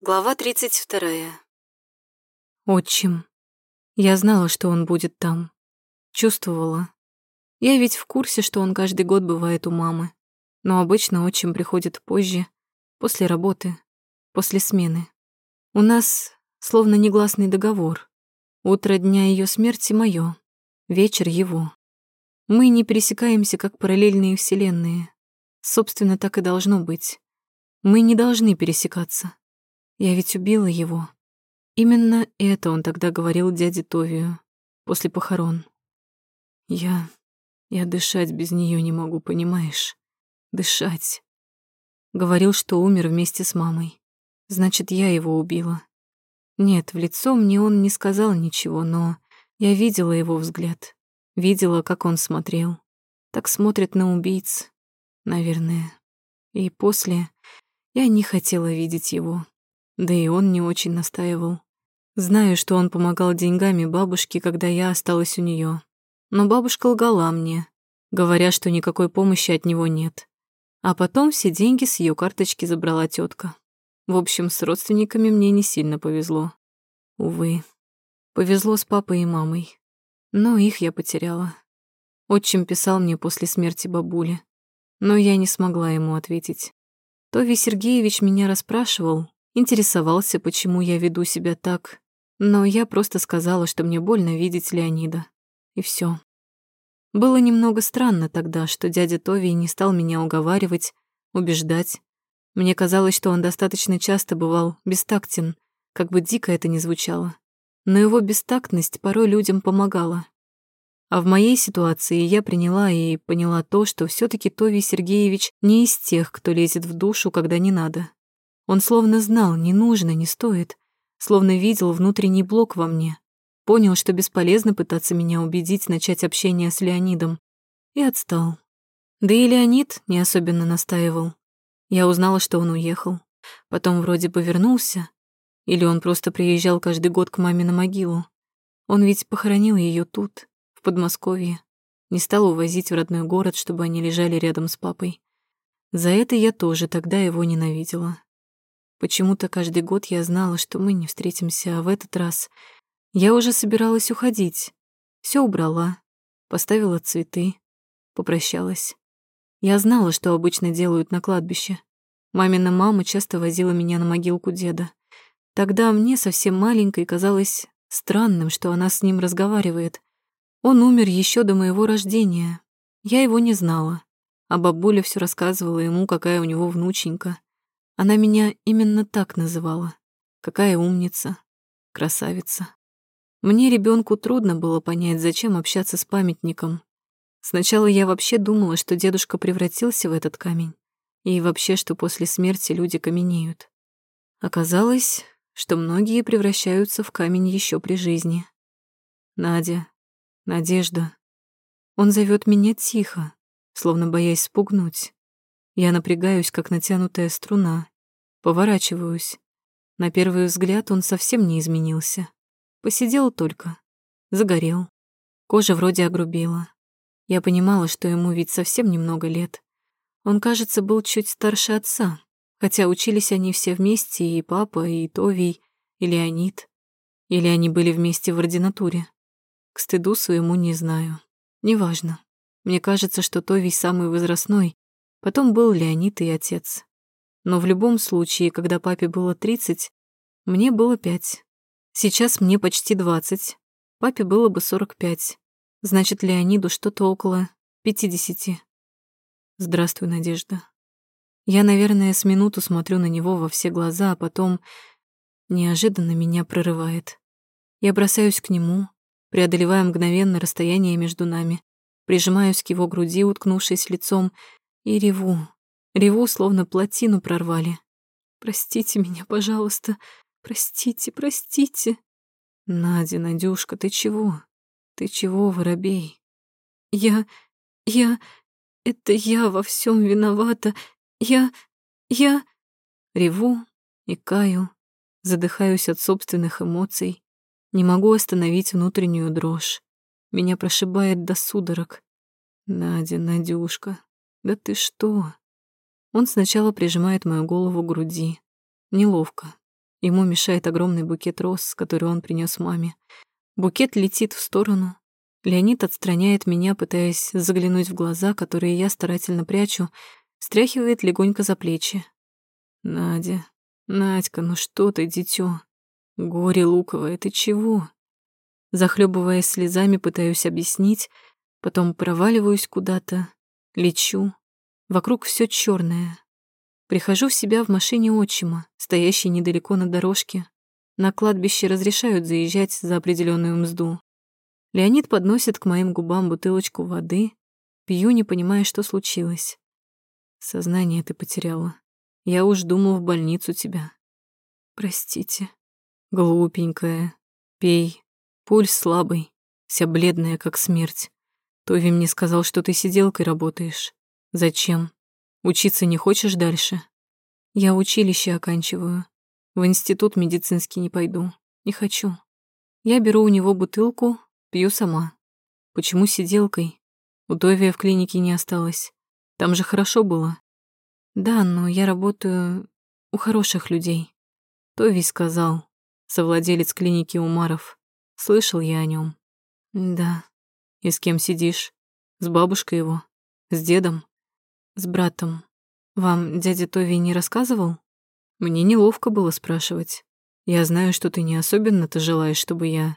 Глава 32. Отчим. Я знала, что он будет там. Чувствовала. Я ведь в курсе, что он каждый год бывает у мамы. Но обычно отчим приходит позже, после работы, после смены. У нас словно негласный договор. Утро дня ее смерти моё, вечер его. Мы не пересекаемся, как параллельные вселенные. Собственно, так и должно быть. Мы не должны пересекаться. Я ведь убила его. Именно это он тогда говорил дяде Товию после похорон. Я... я дышать без нее не могу, понимаешь? Дышать. Говорил, что умер вместе с мамой. Значит, я его убила. Нет, в лицо мне он не сказал ничего, но я видела его взгляд. Видела, как он смотрел. Так смотрит на убийц, наверное. И после я не хотела видеть его. Да и он не очень настаивал. Знаю, что он помогал деньгами бабушке, когда я осталась у нее. Но бабушка лгала мне, говоря, что никакой помощи от него нет. А потом все деньги с ее карточки забрала тетка. В общем, с родственниками мне не сильно повезло. Увы. Повезло с папой и мамой. Но их я потеряла. Отчим писал мне после смерти бабули. Но я не смогла ему ответить. Тови Сергеевич меня расспрашивал, интересовался, почему я веду себя так, но я просто сказала, что мне больно видеть Леонида. И все. Было немного странно тогда, что дядя Тови не стал меня уговаривать, убеждать. Мне казалось, что он достаточно часто бывал бестактен, как бы дико это ни звучало. Но его бестактность порой людям помогала. А в моей ситуации я приняла и поняла то, что все таки Тови Сергеевич не из тех, кто лезет в душу, когда не надо. Он словно знал, не нужно, не стоит, словно видел внутренний блок во мне, понял, что бесполезно пытаться меня убедить начать общение с Леонидом, и отстал. Да и Леонид не особенно настаивал. Я узнала, что он уехал, потом вроде повернулся, или он просто приезжал каждый год к маме на могилу. Он ведь похоронил ее тут, в Подмосковье, не стал увозить в родной город, чтобы они лежали рядом с папой. За это я тоже тогда его ненавидела. Почему-то каждый год я знала, что мы не встретимся, а в этот раз я уже собиралась уходить. Все убрала, поставила цветы, попрощалась. Я знала, что обычно делают на кладбище. Мамина мама часто возила меня на могилку деда. Тогда мне, совсем маленькой, казалось странным, что она с ним разговаривает. Он умер еще до моего рождения. Я его не знала, а бабуля все рассказывала ему, какая у него внученька. Она меня именно так называла. Какая умница, красавица. Мне, ребенку, трудно было понять, зачем общаться с памятником. Сначала я вообще думала, что дедушка превратился в этот камень, и вообще, что после смерти люди каменеют. Оказалось, что многие превращаются в камень еще при жизни. Надя, Надежда. Он зовет меня тихо, словно боясь спугнуть. Я напрягаюсь, как натянутая струна. Поворачиваюсь. На первый взгляд он совсем не изменился. Посидел только. Загорел. Кожа вроде огрубела. Я понимала, что ему ведь совсем немного лет. Он, кажется, был чуть старше отца, хотя учились они все вместе, и папа, и Товий, и Леонид. Или они были вместе в ординатуре. К стыду своему не знаю. Неважно. Мне кажется, что Товий самый возрастной, Потом был Леонид и отец. Но в любом случае, когда папе было 30, мне было 5. Сейчас мне почти 20. Папе было бы 45. Значит, Леониду что-то около 50. Здравствуй, Надежда. Я, наверное, с минуту смотрю на него во все глаза, а потом неожиданно меня прорывает. Я бросаюсь к нему, преодолевая мгновенно расстояние между нами, прижимаюсь к его груди, уткнувшись лицом, и реву. Реву, словно плотину прорвали. Простите меня, пожалуйста. Простите, простите. Надя, Надюшка, ты чего? Ты чего, воробей? Я... я... Это я во всем виновата. Я... я... Реву и каю, задыхаюсь от собственных эмоций. Не могу остановить внутреннюю дрожь. Меня прошибает до судорог. Надя, Надюшка, «Да ты что?» Он сначала прижимает мою голову к груди. Неловко. Ему мешает огромный букет роз, который он принес маме. Букет летит в сторону. Леонид отстраняет меня, пытаясь заглянуть в глаза, которые я старательно прячу, стряхивает легонько за плечи. «Надя, Надька, ну что ты, дитё? Горе луковое, ты чего?» Захлебываясь слезами, пытаюсь объяснить, потом проваливаюсь куда-то, лечу. Вокруг все черное. Прихожу в себя в машине отчима, стоящей недалеко на дорожке, на кладбище разрешают заезжать за определенную мзду. Леонид подносит к моим губам бутылочку воды. Пью, не понимая, что случилось. Сознание ты потеряла. Я уж думал в больницу тебя. Простите. Глупенькая. Пей. Пульс слабый. Вся бледная, как смерть. Тови мне сказал, что ты сиделкой работаешь. Зачем? Учиться не хочешь дальше? Я училище оканчиваю. В институт медицинский не пойду. Не хочу. Я беру у него бутылку, пью сама. Почему сиделкой? У Товия в клинике не осталось. Там же хорошо было. Да, но я работаю у хороших людей. Тови сказал. Совладелец клиники Умаров. Слышал я о нем. Да. И с кем сидишь? С бабушкой его? С дедом? С братом. Вам дядя Тови не рассказывал? Мне неловко было спрашивать. Я знаю, что ты не особенно-то желаешь, чтобы я...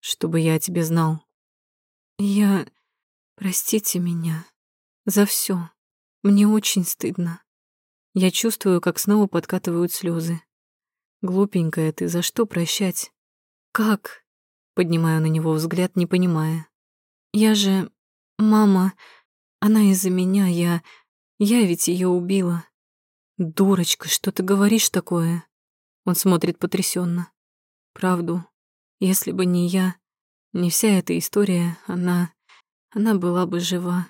чтобы я о тебе знал. Я... Простите меня. За все. Мне очень стыдно. Я чувствую, как снова подкатывают слезы. Глупенькая ты, за что прощать? Как? Поднимаю на него взгляд, не понимая. Я же... Мама... Она из-за меня, я... Я ведь ее убила. «Дурочка, что ты говоришь такое?» Он смотрит потрясенно. «Правду. Если бы не я, не вся эта история, она... она была бы жива.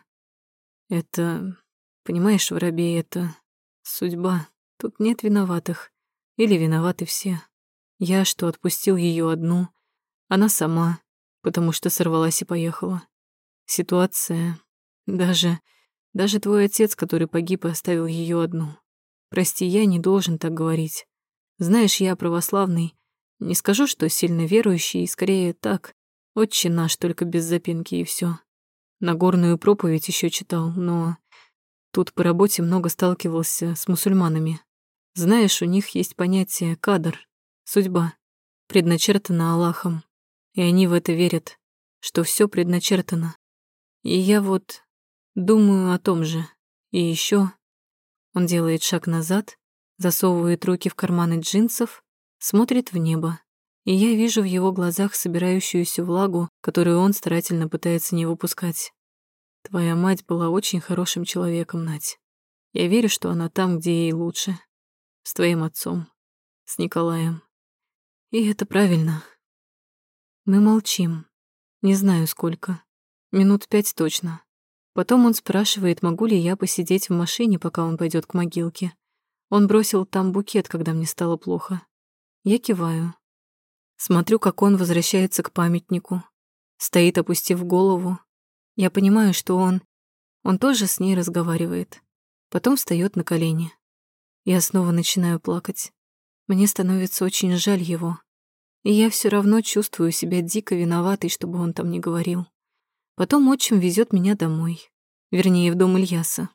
Это... понимаешь, воробей, это... судьба. Тут нет виноватых. Или виноваты все. Я, что отпустил ее одну, она сама, потому что сорвалась и поехала. Ситуация... даже... даже твой отец, который погиб и оставил ее одну. Прости, я не должен так говорить. Знаешь, я православный. Не скажу, что сильно верующий, скорее так. Отче наш, только без запинки и все. Нагорную проповедь еще читал, но тут по работе много сталкивался с мусульманами. Знаешь, у них есть понятие кадр, судьба, предначертана Аллахом. И они в это верят, что все предначертано. И я вот думаю о том же. И еще он делает шаг назад, засовывает руки в карманы джинсов, смотрит в небо. И я вижу в его глазах собирающуюся влагу, которую он старательно пытается не выпускать. Твоя мать была очень хорошим человеком, Нать. Я верю, что она там, где ей лучше. С твоим отцом. С Николаем. И это правильно. Мы молчим. Не знаю, сколько. Минут пять точно. Потом он спрашивает, могу ли я посидеть в машине, пока он пойдет к могилке. Он бросил там букет, когда мне стало плохо. Я киваю. Смотрю, как он возвращается к памятнику. Стоит, опустив голову. Я понимаю, что он... Он тоже с ней разговаривает. Потом встает на колени. Я снова начинаю плакать. Мне становится очень жаль его. И я все равно чувствую себя дико виноватой, чтобы он там не говорил. Потом отчим везет меня домой. Вернее, в дом Ильяса.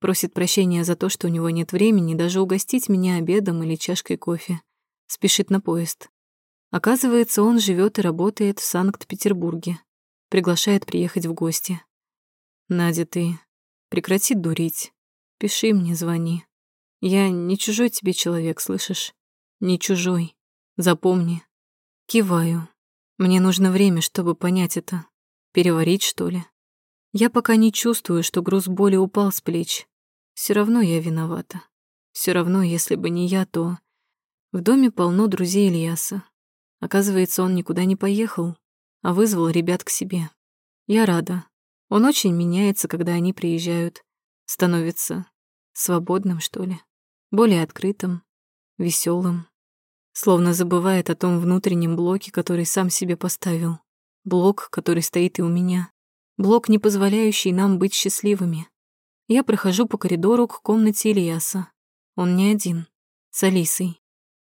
Просит прощения за то, что у него нет времени даже угостить меня обедом или чашкой кофе. Спешит на поезд. Оказывается, он живет и работает в Санкт-Петербурге. Приглашает приехать в гости. «Надя, ты прекрати дурить. Пиши мне, звони. Я не чужой тебе человек, слышишь? Не чужой. Запомни. Киваю. Мне нужно время, чтобы понять это. Переварить, что ли? Я пока не чувствую, что груз боли упал с плеч. Все равно я виновата. Все равно, если бы не я, то... В доме полно друзей Ильяса. Оказывается, он никуда не поехал, а вызвал ребят к себе. Я рада. Он очень меняется, когда они приезжают. Становится свободным, что ли. Более открытым, веселым. Словно забывает о том внутреннем блоке, который сам себе поставил блок, который стоит и у меня, блок, не позволяющий нам быть счастливыми. Я прохожу по коридору к комнате Ильяса. Он не один, с Алисой.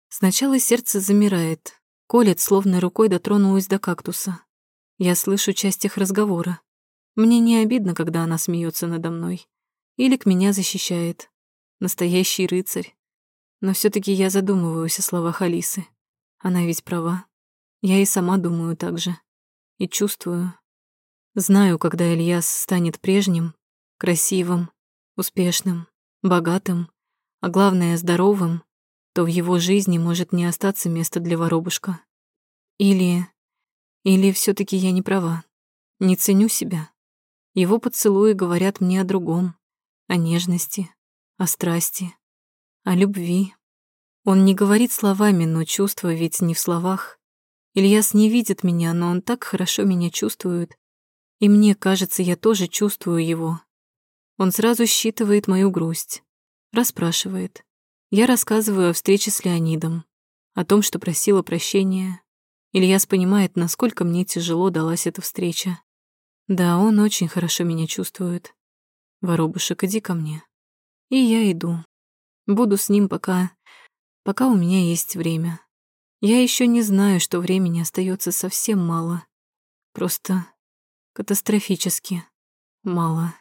Сначала сердце замирает, колет, словно рукой дотронулась до кактуса. Я слышу часть их разговора. Мне не обидно, когда она смеется надо мной. Или к меня защищает. Настоящий рыцарь. Но все таки я задумываюсь о словах Алисы. Она ведь права. Я и сама думаю так же. И чувствую. Знаю, когда Ильяс станет прежним, красивым, успешным, богатым, а главное, здоровым, то в его жизни может не остаться места для воробушка. Или... Или все таки я не права. Не ценю себя. Его поцелуи говорят мне о другом, о нежности, о страсти, о любви. Он не говорит словами, но чувство ведь не в словах. Ильяс не видит меня, но он так хорошо меня чувствует. И мне кажется, я тоже чувствую его. Он сразу считывает мою грусть, расспрашивает. Я рассказываю о встрече с Леонидом, о том, что просила прощения. Ильяс понимает, насколько мне тяжело далась эта встреча. Да, он очень хорошо меня чувствует. Воробушек, иди ко мне. И я иду. Буду с ним пока... пока у меня есть время. Я еще не знаю, что времени остается совсем мало. Просто катастрофически мало.